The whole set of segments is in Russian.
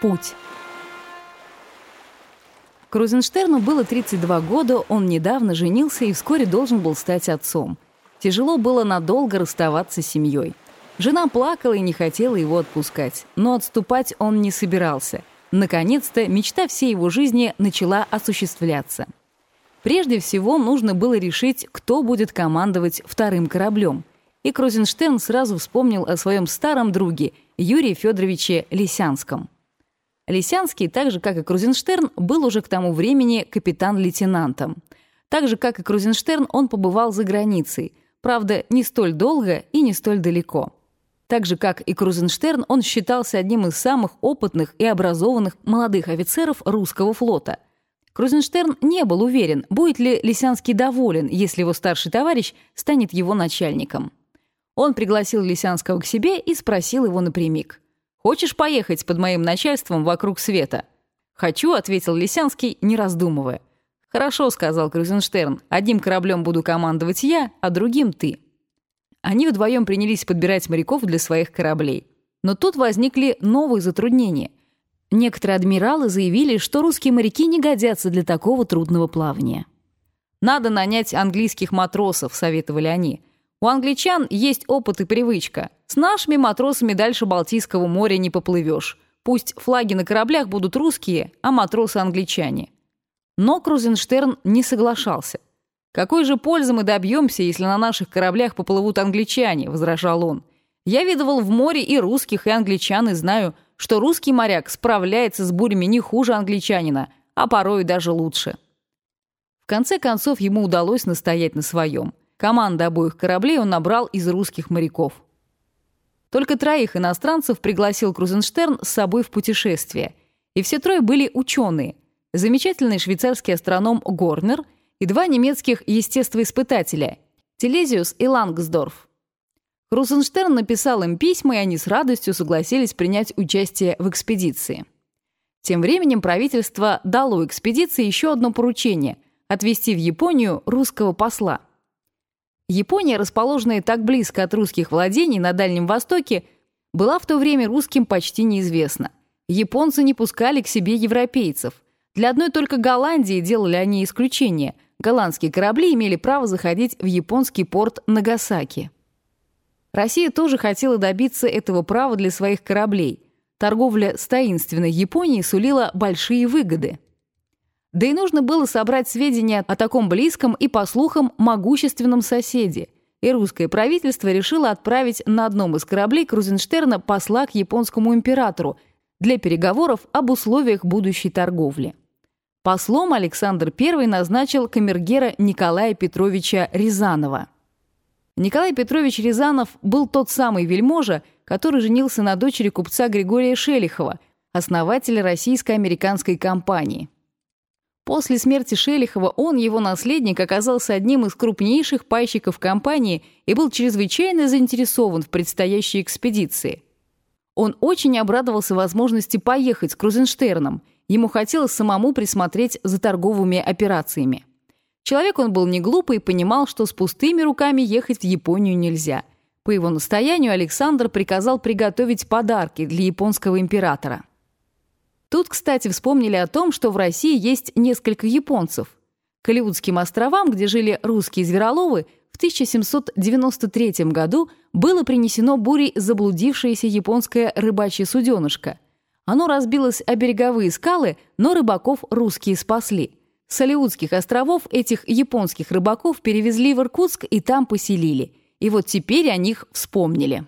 путь. Крузенштерну было 32 года, он недавно женился и вскоре должен был стать отцом. Тяжело было надолго расставаться с семьей. Жена плакала и не хотела его отпускать, но отступать он не собирался. Наконец-то мечта всей его жизни начала осуществляться. Прежде всего нужно было решить, кто будет командовать вторым кораблем. И Крузенштерн сразу вспомнил о своем старом друге Юрии Федоровиче Лисянском. Лисянский, так же как и Крузенштерн, был уже к тому времени капитан-лейтенантом. Так же как и Крузенштерн, он побывал за границей, правда, не столь долго и не столь далеко. Так же, как и Крузенштерн, он считался одним из самых опытных и образованных молодых офицеров русского флота. Крузенштерн не был уверен, будет ли Лисянский доволен, если его старший товарищ станет его начальником. Он пригласил Лисянского к себе и спросил его напрямик – Хочешь поехать под моим начальством вокруг света?» «Хочу», — ответил Лисянский, не раздумывая. «Хорошо», — сказал Крузенштерн. «Одним кораблем буду командовать я, а другим ты». Они вдвоем принялись подбирать моряков для своих кораблей. Но тут возникли новые затруднения. Некоторые адмиралы заявили, что русские моряки не годятся для такого трудного плавания. «Надо нанять английских матросов», — советовали они. У англичан есть опыт и привычка. С нашими матросами дальше Балтийского моря не поплывешь. Пусть флаги на кораблях будут русские, а матросы англичане. Но Крузенштерн не соглашался. «Какой же пользы мы добьемся, если на наших кораблях поплывут англичане?» – возражал он. «Я видывал в море и русских, и англичан, и знаю, что русский моряк справляется с бурями не хуже англичанина, а порой даже лучше». В конце концов ему удалось настоять на своем – Команды обоих кораблей он набрал из русских моряков. Только троих иностранцев пригласил Крузенштерн с собой в путешествие. И все трое были ученые. Замечательный швейцарский астроном Горнер и два немецких естествоиспытателя – Телезиус и Лангсдорф. Крузенштерн написал им письма, и они с радостью согласились принять участие в экспедиции. Тем временем правительство дало экспедиции еще одно поручение – отвезти в Японию русского посла. Япония, расположенная так близко от русских владений на Дальнем Востоке, была в то время русским почти неизвестна. Японцы не пускали к себе европейцев. Для одной только Голландии делали они исключение. Голландские корабли имели право заходить в японский порт Нагасаки. Россия тоже хотела добиться этого права для своих кораблей. Торговля с таинственной Японией сулила большие выгоды – да и нужно было собрать сведения о таком близком и, по слухам, могущественном соседе. И русское правительство решило отправить на одном из кораблей Крузенштерна посла к японскому императору для переговоров об условиях будущей торговли. Послом Александр I назначил камергера Николая Петровича Рязанова. Николай Петрович Рязанов был тот самый вельможа, который женился на дочери купца Григория Шелихова, основателя российско-американской компании – После смерти Шелихова он, его наследник, оказался одним из крупнейших пайщиков компании и был чрезвычайно заинтересован в предстоящей экспедиции. Он очень обрадовался возможности поехать с Крузенштерном. Ему хотелось самому присмотреть за торговыми операциями. Человек он был не глупый и понимал, что с пустыми руками ехать в Японию нельзя. По его настоянию Александр приказал приготовить подарки для японского императора. Тут, кстати, вспомнили о том, что в России есть несколько японцев. К Алиутским островам, где жили русские звероловы, в 1793 году было принесено бурей заблудившееся японское рыбачье суденышко. Оно разбилось о береговые скалы, но рыбаков русские спасли. С Алиутских островов этих японских рыбаков перевезли в Иркутск и там поселили. И вот теперь о них вспомнили.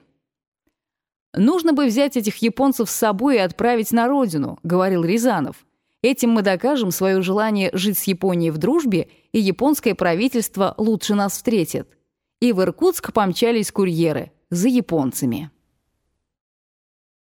«Нужно бы взять этих японцев с собой и отправить на родину», — говорил Рязанов. «Этим мы докажем свое желание жить с Японией в дружбе, и японское правительство лучше нас встретит». И в Иркутск помчались курьеры за японцами.